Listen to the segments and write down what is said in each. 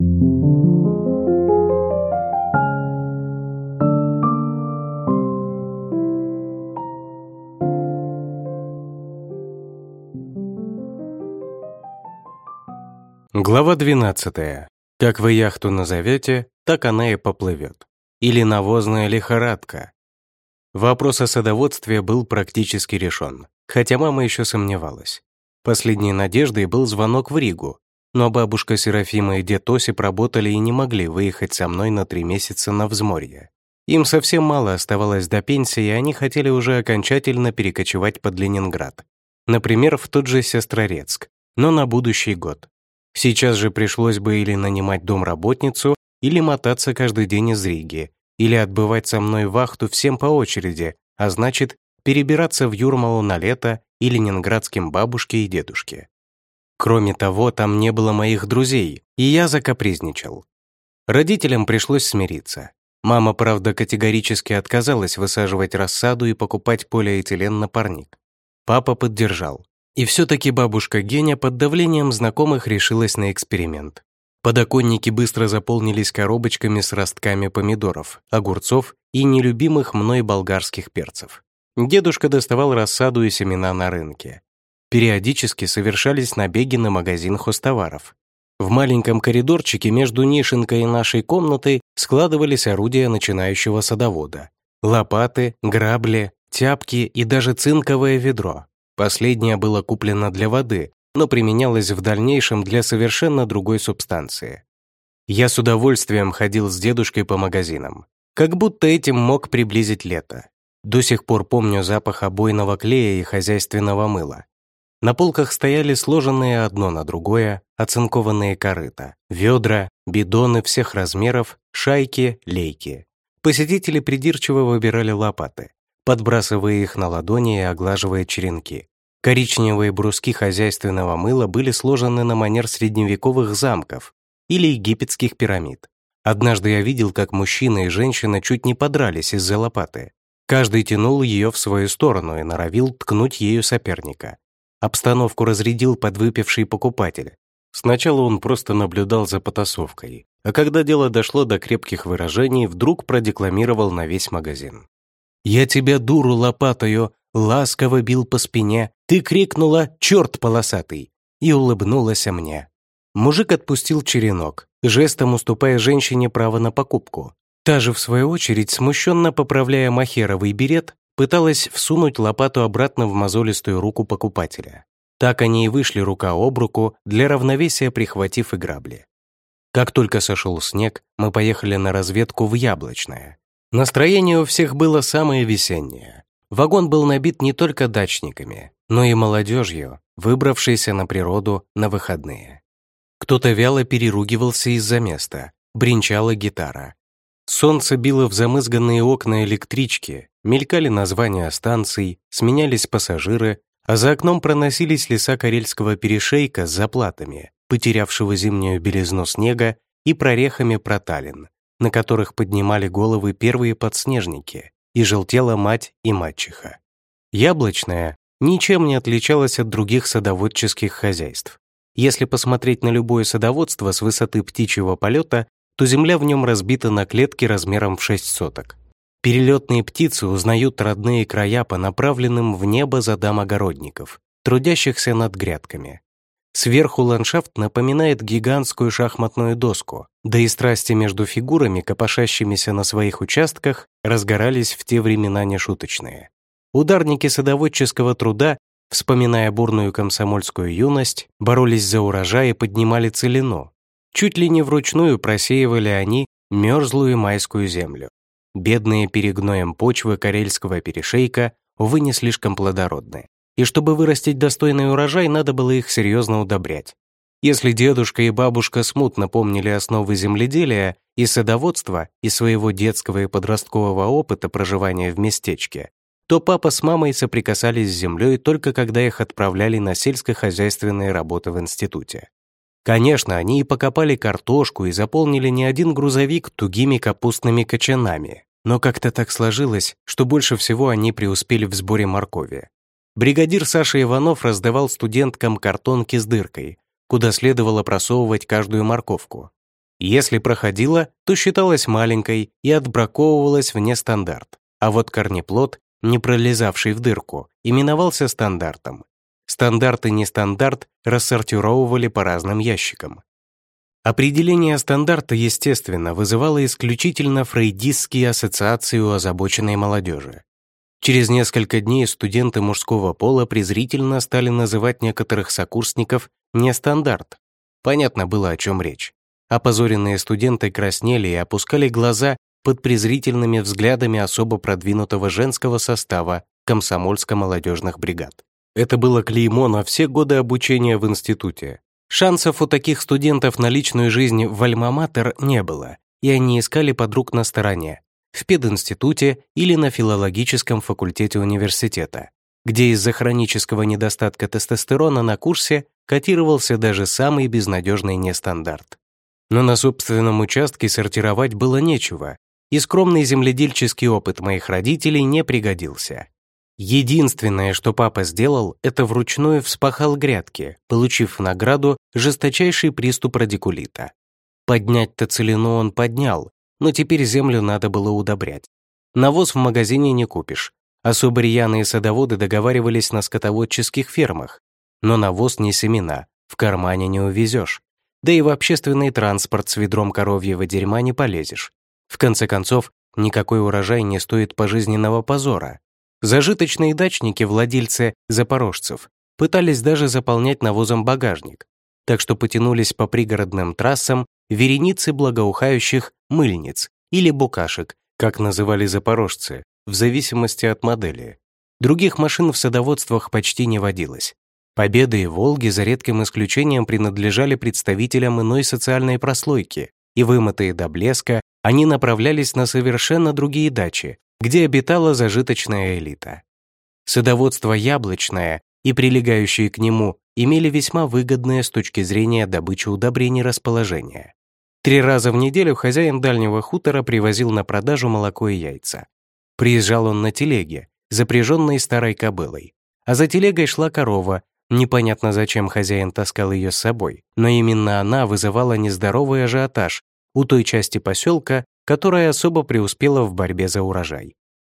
Глава 12. Как вы яхту назовете, так она и поплывет. Или навозная лихорадка. Вопрос о садоводстве был практически решен, хотя мама еще сомневалась. Последней надеждой был звонок в Ригу, но бабушка Серафима и дед Осип работали и не могли выехать со мной на три месяца на взморье. Им совсем мало оставалось до пенсии, и они хотели уже окончательно перекочевать под Ленинград. Например, в тот же Сестрорецк, но на будущий год. Сейчас же пришлось бы или нанимать домработницу, или мотаться каждый день из Риги, или отбывать со мной вахту всем по очереди, а значит, перебираться в Юрмалу на лето и ленинградским бабушке и дедушке. Кроме того, там не было моих друзей, и я закапризничал. Родителям пришлось смириться. Мама, правда, категорически отказалась высаживать рассаду и покупать полиэтилен на парник. Папа поддержал. И все-таки бабушка Геня под давлением знакомых решилась на эксперимент. Подоконники быстро заполнились коробочками с ростками помидоров, огурцов и нелюбимых мной болгарских перцев. Дедушка доставал рассаду и семена на рынке. Периодически совершались набеги на магазин хостоваров. В маленьком коридорчике между нишенкой и нашей комнатой складывались орудия начинающего садовода. Лопаты, грабли, тяпки и даже цинковое ведро. Последнее было куплено для воды, но применялось в дальнейшем для совершенно другой субстанции. Я с удовольствием ходил с дедушкой по магазинам. Как будто этим мог приблизить лето. До сих пор помню запах обойного клея и хозяйственного мыла. На полках стояли сложенные одно на другое оцинкованные корыта, ведра, бидоны всех размеров, шайки, лейки. Посетители придирчиво выбирали лопаты подбрасывая их на ладони и оглаживая черенки. Коричневые бруски хозяйственного мыла были сложены на манер средневековых замков или египетских пирамид. Однажды я видел, как мужчина и женщина чуть не подрались из-за лопаты. Каждый тянул ее в свою сторону и норовил ткнуть ею соперника. Обстановку разрядил подвыпивший покупатель. Сначала он просто наблюдал за потасовкой, а когда дело дошло до крепких выражений, вдруг продекламировал на весь магазин. Я тебя, дуру лопатою, ласково бил по спине, ты крикнула «Черт полосатый!» и улыбнулась мне. Мужик отпустил черенок, жестом уступая женщине право на покупку. Та же, в свою очередь, смущенно поправляя махеровый берет, пыталась всунуть лопату обратно в мозолистую руку покупателя. Так они и вышли рука об руку, для равновесия прихватив и грабли. Как только сошел снег, мы поехали на разведку в Яблочное. Настроение у всех было самое весеннее. Вагон был набит не только дачниками, но и молодежью, выбравшейся на природу на выходные. Кто-то вяло переругивался из-за места, бренчала гитара. Солнце било в замызганные окна электрички, мелькали названия станций, сменялись пассажиры, а за окном проносились леса Карельского перешейка с заплатами, потерявшего зимнюю белизну снега и прорехами проталин, на которых поднимали головы первые подснежники, и желтела мать и мачеха. Яблочная ничем не отличалась от других садоводческих хозяйств. Если посмотреть на любое садоводство с высоты птичьего полета, то земля в нем разбита на клетки размером в 6 соток. Перелетные птицы узнают родные края по направленным в небо задам огородников, трудящихся над грядками. Сверху ландшафт напоминает гигантскую шахматную доску, да и страсти между фигурами, копошащимися на своих участках, разгорались в те времена нешуточные. Ударники садоводческого труда, вспоминая бурную комсомольскую юность, боролись за урожай и поднимали целину. Чуть ли не вручную просеивали они мерзлую майскую землю. Бедные перегноем почвы карельского перешейка, увы, не слишком плодородные и чтобы вырастить достойный урожай, надо было их серьезно удобрять. Если дедушка и бабушка смутно помнили основы земледелия и садоводства и своего детского и подросткового опыта проживания в местечке, то папа с мамой соприкасались с землей только когда их отправляли на сельскохозяйственные работы в институте. Конечно, они и покопали картошку и заполнили не один грузовик тугими капустными кочанами, но как-то так сложилось, что больше всего они преуспели в сборе моркови. Бригадир Саша Иванов раздавал студенткам картонки с дыркой, куда следовало просовывать каждую морковку. Если проходила, то считалась маленькой и отбраковывалась вне стандарт, а вот корнеплод, не пролезавший в дырку, именовался стандартом. Стандарт и нестандарт рассортировывали по разным ящикам. Определение стандарта, естественно, вызывало исключительно фрейдистские ассоциации у озабоченной молодежи. Через несколько дней студенты мужского пола презрительно стали называть некоторых сокурсников «нестандарт». Понятно было, о чем речь. Опозоренные студенты краснели и опускали глаза под презрительными взглядами особо продвинутого женского состава комсомольско-молодежных бригад. Это было клеймо на все годы обучения в институте. Шансов у таких студентов на личную жизнь в Альма-Матер не было, и они искали подруг на стороне, в пединституте или на филологическом факультете университета, где из-за хронического недостатка тестостерона на курсе котировался даже самый безнадежный нестандарт. Но на собственном участке сортировать было нечего, и скромный земледельческий опыт моих родителей не пригодился. Единственное, что папа сделал, это вручную вспахал грядки, получив в награду жесточайший приступ радикулита. Поднять-то целину он поднял, но теперь землю надо было удобрять. Навоз в магазине не купишь. Особо рьяные садоводы договаривались на скотоводческих фермах. Но навоз не семена, в кармане не увезешь. Да и в общественный транспорт с ведром коровьего дерьма не полезешь. В конце концов, никакой урожай не стоит пожизненного позора. Зажиточные дачники, владельцы запорожцев, пытались даже заполнять навозом багажник, так что потянулись по пригородным трассам вереницы благоухающих мыльниц или букашек, как называли запорожцы, в зависимости от модели. Других машин в садоводствах почти не водилось. Победы и Волги за редким исключением принадлежали представителям иной социальной прослойки, и вымытые до блеска, они направлялись на совершенно другие дачи, где обитала зажиточная элита. Садоводство яблочное и прилегающие к нему имели весьма выгодное с точки зрения добычи удобрений расположение. Три раза в неделю хозяин дальнего хутора привозил на продажу молоко и яйца. Приезжал он на телеге, запряженной старой кобылой. А за телегой шла корова, непонятно зачем хозяин таскал ее с собой, но именно она вызывала нездоровый ажиотаж у той части поселка, которая особо преуспела в борьбе за урожай.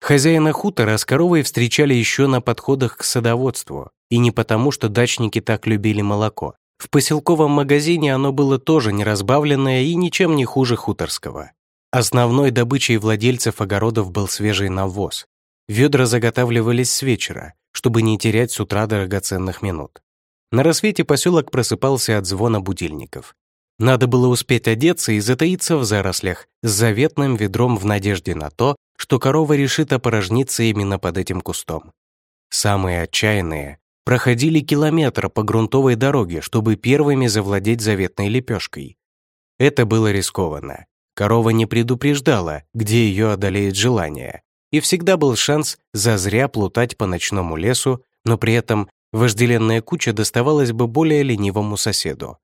Хозяина хутора с коровой встречали еще на подходах к садоводству, и не потому, что дачники так любили молоко. В поселковом магазине оно было тоже неразбавленное и ничем не хуже хуторского. Основной добычей владельцев огородов был свежий навоз. Ведра заготавливались с вечера, чтобы не терять с утра драгоценных минут. На рассвете поселок просыпался от звона будильников. Надо было успеть одеться и затаиться в зарослях с заветным ведром в надежде на то, что корова решит опорожниться именно под этим кустом. Самые отчаянные проходили километр по грунтовой дороге, чтобы первыми завладеть заветной лепешкой. Это было рискованно. Корова не предупреждала, где ее одолеет желание, и всегда был шанс зазря плутать по ночному лесу, но при этом вожделенная куча доставалась бы более ленивому соседу.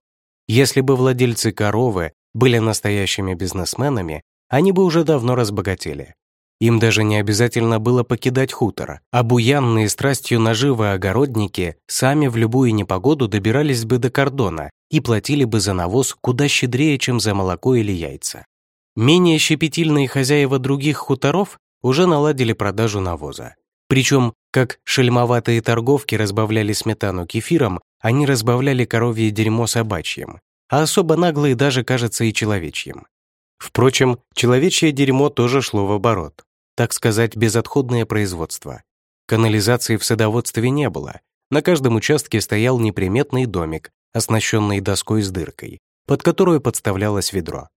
Если бы владельцы коровы были настоящими бизнесменами, они бы уже давно разбогатели. Им даже не обязательно было покидать хутор, а буянные страстью наживы огородники сами в любую непогоду добирались бы до кордона и платили бы за навоз куда щедрее, чем за молоко или яйца. Менее щепетильные хозяева других хуторов уже наладили продажу навоза. Причем, как шельмоватые торговки разбавляли сметану кефиром, они разбавляли коровье дерьмо собачьим, а особо наглые даже, кажется, и человечьим. Впрочем, человечье дерьмо тоже шло в оборот, так сказать, безотходное производство. Канализации в садоводстве не было, на каждом участке стоял неприметный домик, оснащенный доской с дыркой, под которую подставлялось ведро.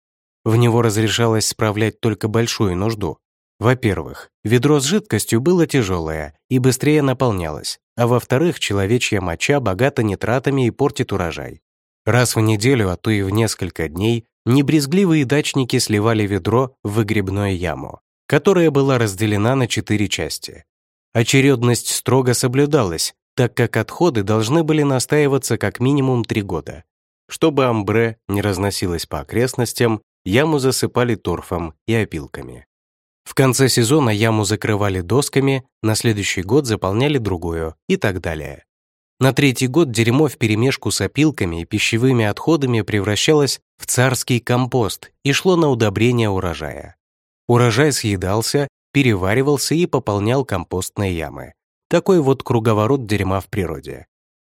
В него разрешалось справлять только большую нужду. Во-первых, ведро с жидкостью было тяжелое и быстрее наполнялось, а во-вторых, человечья моча богата нитратами и портит урожай. Раз в неделю, а то и в несколько дней, небрезгливые дачники сливали ведро в выгребную яму, которая была разделена на четыре части. Очередность строго соблюдалась, так как отходы должны были настаиваться как минимум три года. Чтобы амбре не разносилось по окрестностям, яму засыпали торфом и опилками. В конце сезона яму закрывали досками, на следующий год заполняли другую и так далее. На третий год дерьмо вперемешку с опилками и пищевыми отходами превращалось в царский компост и шло на удобрение урожая. Урожай съедался, переваривался и пополнял компостные ямы. Такой вот круговорот дерьма в природе.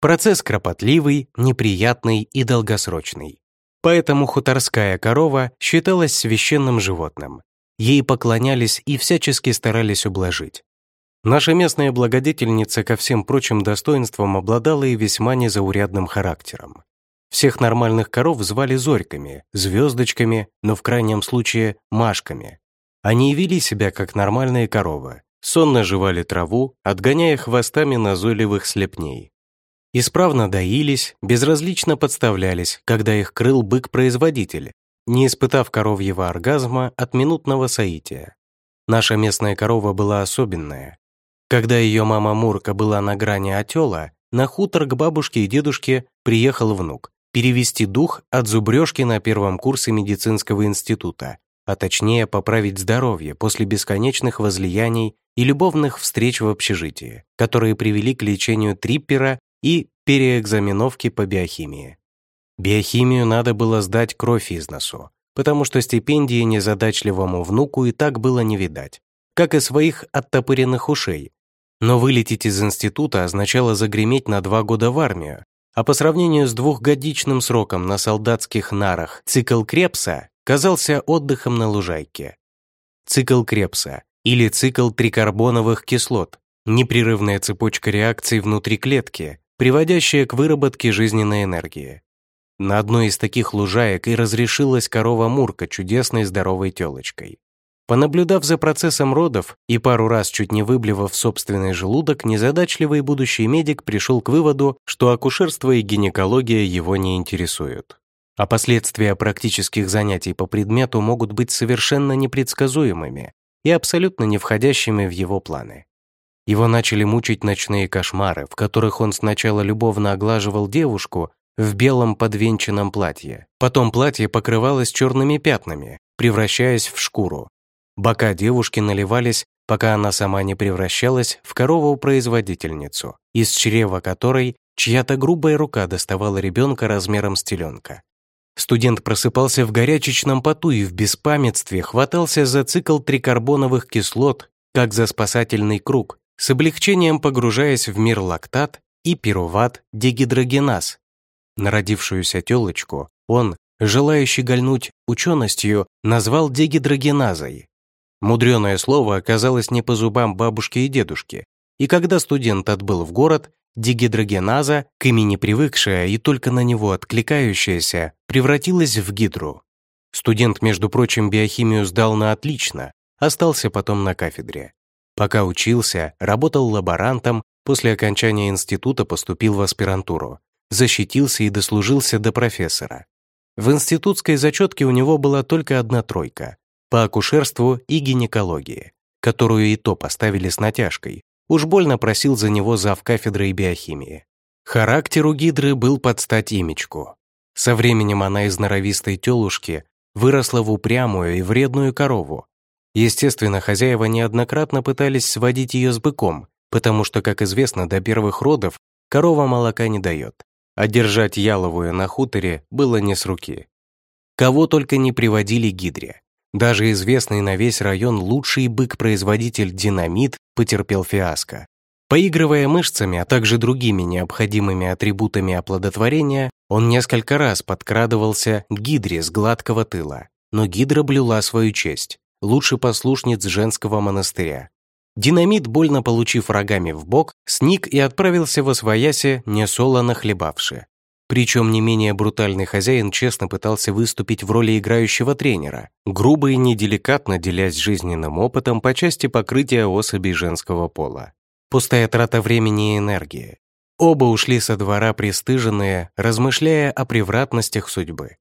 Процесс кропотливый, неприятный и долгосрочный. Поэтому хуторская корова считалась священным животным. Ей поклонялись и всячески старались ублажить. Наша местная благодетельница ко всем прочим достоинствам обладала и весьма незаурядным характером. Всех нормальных коров звали зорьками, звездочками, но в крайнем случае машками. Они вели себя как нормальные коровы, сонно жевали траву, отгоняя хвостами назойливых слепней. Исправно доились, безразлично подставлялись, когда их крыл бык-производитель, не испытав коровьего оргазма от минутного соития. Наша местная корова была особенная. Когда ее мама Мурка была на грани отела, на хутор к бабушке и дедушке приехал внук перевести дух от зубрежки на первом курсе медицинского института, а точнее поправить здоровье после бесконечных возлияний и любовных встреч в общежитии, которые привели к лечению триппера и переэкзаменовки по биохимии. Биохимию надо было сдать кровь из носу, потому что стипендии незадачливому внуку и так было не видать, как и своих оттопыренных ушей. Но вылететь из института означало загреметь на два года в армию, а по сравнению с двухгодичным сроком на солдатских нарах цикл Крепса казался отдыхом на лужайке. Цикл Крепса или цикл трикарбоновых кислот – непрерывная цепочка реакций внутри клетки, приводящая к выработке жизненной энергии. На одной из таких лужаек и разрешилась корова Мурка чудесной здоровой телочкой. Понаблюдав за процессом родов и пару раз чуть не выблевав собственный желудок, незадачливый будущий медик пришел к выводу, что акушерство и гинекология его не интересуют. А последствия практических занятий по предмету могут быть совершенно непредсказуемыми и абсолютно не входящими в его планы. Его начали мучить ночные кошмары, в которых он сначала любовно оглаживал девушку в белом подвенчанном платье. Потом платье покрывалось черными пятнами, превращаясь в шкуру. Бока девушки наливались, пока она сама не превращалась в корову-производительницу, из чрева которой чья-то грубая рука доставала ребенка размером с теленка. Студент просыпался в горячечном поту и в беспамятстве хватался за цикл трикарбоновых кислот, как за спасательный круг, с облегчением погружаясь в мир лактат и пируват дегидрогеназ. Народившуюся телочку он, желающий гольнуть ученостью, назвал дегидрогеназой. Мудреное слово оказалось не по зубам бабушки и дедушки, и когда студент отбыл в город, дегидрогеназа, к имени привыкшая и только на него откликающаяся, превратилась в гидру. Студент, между прочим, биохимию сдал на отлично, остался потом на кафедре. Пока учился, работал лаборантом, после окончания института поступил в аспирантуру, защитился и дослужился до профессора. В институтской зачетке у него была только одна тройка по акушерству и гинекологии, которую и то поставили с натяжкой. Уж больно просил за него зав кафедры биохимии. Характер у Гидры был под стать имечку. Со временем она из норовистой телушки выросла в упрямую и вредную корову, Естественно, хозяева неоднократно пытались сводить ее с быком, потому что, как известно, до первых родов корова молока не дает, а держать яловую на хуторе было не с руки. Кого только не приводили гидре. Даже известный на весь район лучший бык-производитель «Динамит» потерпел фиаско. Поигрывая мышцами, а также другими необходимыми атрибутами оплодотворения, он несколько раз подкрадывался к гидре с гладкого тыла, но гидра блюла свою честь лучше послушниц женского монастыря. Динамит, больно получив рогами в бок, сник и отправился во свояси, несолоно хлебавши. Причем не менее брутальный хозяин честно пытался выступить в роли играющего тренера, грубо и неделикатно делясь жизненным опытом по части покрытия особей женского пола. Пустая трата времени и энергии. Оба ушли со двора пристыженные, размышляя о превратностях судьбы.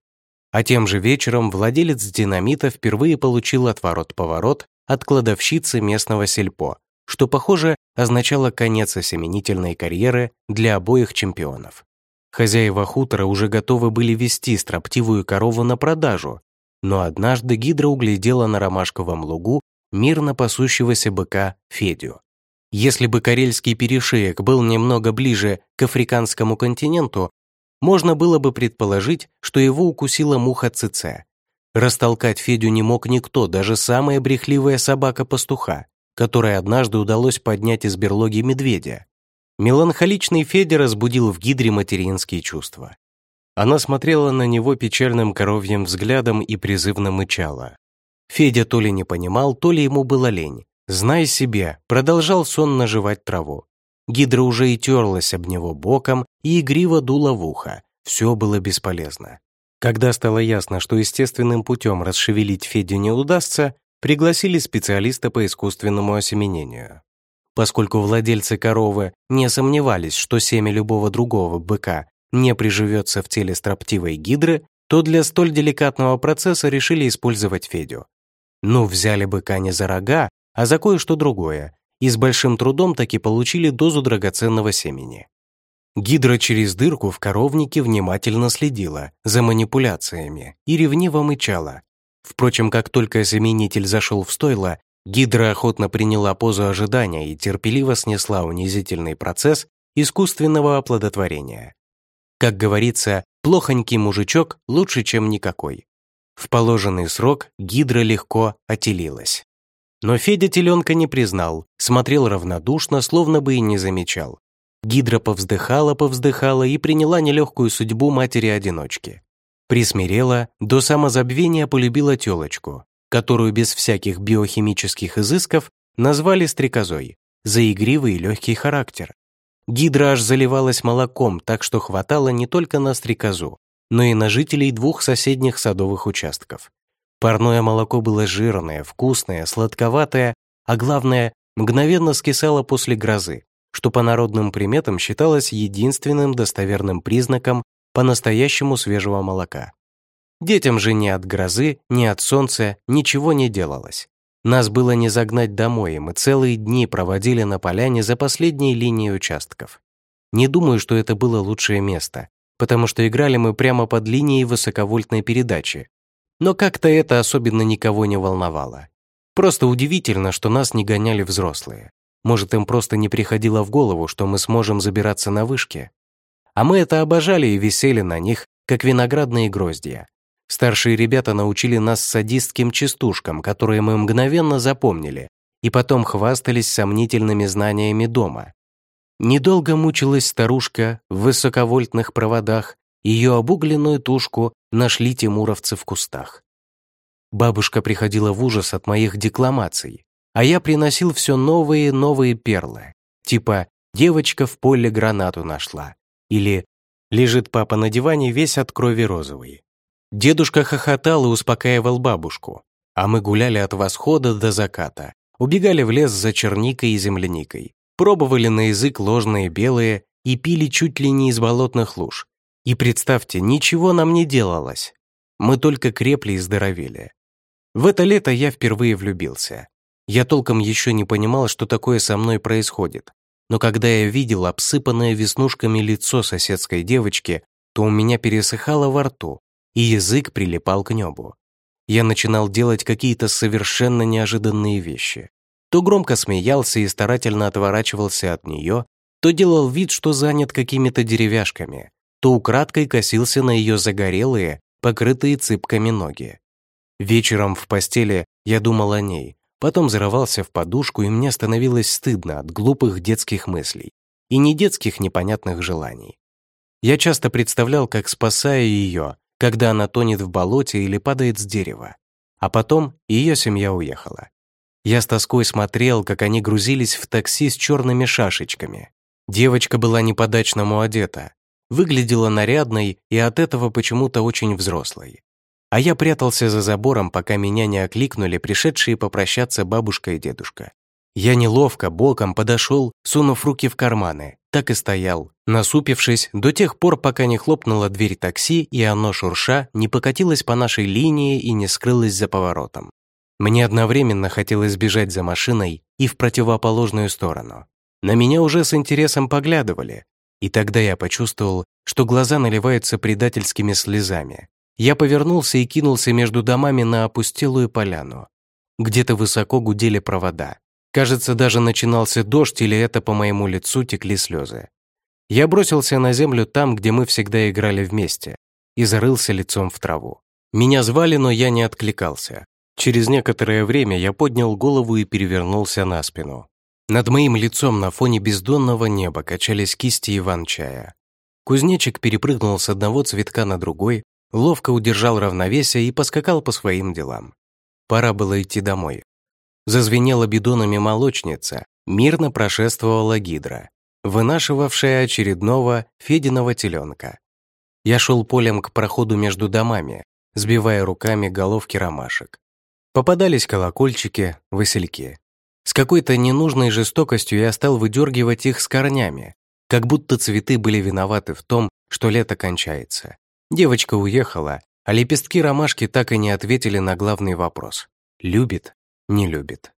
А тем же вечером владелец динамита впервые получил отворот-поворот от кладовщицы местного сельпо, что, похоже, означало конец осеменительной карьеры для обоих чемпионов. Хозяева хутора уже готовы были вести строптивую корову на продажу, но однажды Гидра углядела на ромашковом лугу мирно пасущегося быка Федю. Если бы Карельский перешеек был немного ближе к африканскому континенту, можно было бы предположить, что его укусила муха ЦЦ. Растолкать Федю не мог никто, даже самая брехливая собака-пастуха, которой однажды удалось поднять из берлоги медведя. Меланхоличный Федя разбудил в Гидре материнские чувства. Она смотрела на него печальным коровьим взглядом и призывно мычала. Федя то ли не понимал, то ли ему было лень. Знай себе, продолжал сонно жевать траву. Гидра уже и терлась об него боком и игриво дула в ухо. Все было бесполезно. Когда стало ясно, что естественным путем расшевелить Федю не удастся, пригласили специалиста по искусственному осеменению. Поскольку владельцы коровы не сомневались, что семя любого другого быка не приживется в теле строптивой гидры, то для столь деликатного процесса решили использовать Федю. Ну, взяли быка не за рога, а за кое-что другое, и с большим трудом таки получили дозу драгоценного семени. Гидра через дырку в коровнике внимательно следила за манипуляциями и ревниво мычала. Впрочем, как только осеменитель зашел в стойло, Гидра охотно приняла позу ожидания и терпеливо снесла унизительный процесс искусственного оплодотворения. Как говорится, плохонький мужичок лучше, чем никакой. В положенный срок гидра легко отелилась. Но Федя теленка не признал, смотрел равнодушно, словно бы и не замечал. Гидра повздыхала-повздыхала и приняла нелегкую судьбу матери-одиночки. Присмирела, до самозабвения полюбила телочку, которую без всяких биохимических изысков назвали стрекозой, за игривый и легкий характер. Гидра аж заливалась молоком, так что хватало не только на стрекозу, но и на жителей двух соседних садовых участков. Парное молоко было жирное, вкусное, сладковатое, а главное, мгновенно скисало после грозы, что по народным приметам считалось единственным достоверным признаком по-настоящему свежего молока. Детям же ни от грозы, ни от солнца ничего не делалось. Нас было не загнать домой, и мы целые дни проводили на поляне за последней линией участков. Не думаю, что это было лучшее место, потому что играли мы прямо под линией высоковольтной передачи. Но как-то это особенно никого не волновало. Просто удивительно, что нас не гоняли взрослые. Может, им просто не приходило в голову, что мы сможем забираться на вышки. А мы это обожали и висели на них, как виноградные гроздья. Старшие ребята научили нас садистским частушкам, которые мы мгновенно запомнили, и потом хвастались сомнительными знаниями дома. Недолго мучилась старушка в высоковольтных проводах, ее обугленную тушку нашли тимуровцы в кустах. Бабушка приходила в ужас от моих декламаций, а я приносил все новые новые перлы, типа «девочка в поле гранату нашла» или «лежит папа на диване весь от крови розовый». Дедушка хохотал и успокаивал бабушку, а мы гуляли от восхода до заката, убегали в лес за черникой и земляникой, пробовали на язык ложные белые и пили чуть ли не из болотных луж. И представьте, ничего нам не делалось. Мы только крепли и здоровели. В это лето я впервые влюбился. Я толком еще не понимал, что такое со мной происходит. Но когда я видел обсыпанное веснушками лицо соседской девочки, то у меня пересыхало во рту, и язык прилипал к небу. Я начинал делать какие-то совершенно неожиданные вещи. То громко смеялся и старательно отворачивался от нее, то делал вид, что занят какими-то деревяшками, то украдкой косился на ее загорелые, покрытые цыпками ноги. Вечером в постели я думал о ней, потом зарывался в подушку, и мне становилось стыдно от глупых детских мыслей и не детских непонятных желаний. Я часто представлял, как спасаю ее, когда она тонет в болоте или падает с дерева. А потом ее семья уехала. Я с тоской смотрел, как они грузились в такси с черными шашечками. Девочка была не по-дачному одета, выглядела нарядной и от этого почему-то очень взрослой. А я прятался за забором, пока меня не окликнули пришедшие попрощаться бабушка и дедушка. Я неловко боком подошел, сунув руки в карманы, так и стоял, насупившись до тех пор, пока не хлопнула дверь такси, и оно, шурша, не покатилось по нашей линии и не скрылось за поворотом. Мне одновременно хотелось бежать за машиной и в противоположную сторону. На меня уже с интересом поглядывали, и тогда я почувствовал, что глаза наливаются предательскими слезами. Я повернулся и кинулся между домами на опустелую поляну. Где-то высоко гудели провода. Кажется, даже начинался дождь, или это по моему лицу текли слезы. Я бросился на землю там, где мы всегда играли вместе, и зарылся лицом в траву. Меня звали, но я не откликался. Через некоторое время я поднял голову и перевернулся на спину. Над моим лицом на фоне бездонного неба качались кисти иван-чая. Кузнечик перепрыгнул с одного цветка на другой, ловко удержал равновесие и поскакал по своим делам. Пора было идти домой. Зазвенела бидонами молочница, мирно прошествовала гидра, вынашивавшая очередного Фединого теленка. Я шел полем к проходу между домами, сбивая руками головки ромашек. Попадались колокольчики, васильки. С какой-то ненужной жестокостью я стал выдергивать их с корнями, как будто цветы были виноваты в том, что лето кончается. Девочка уехала, а лепестки ромашки так и не ответили на главный вопрос. Любит не любит.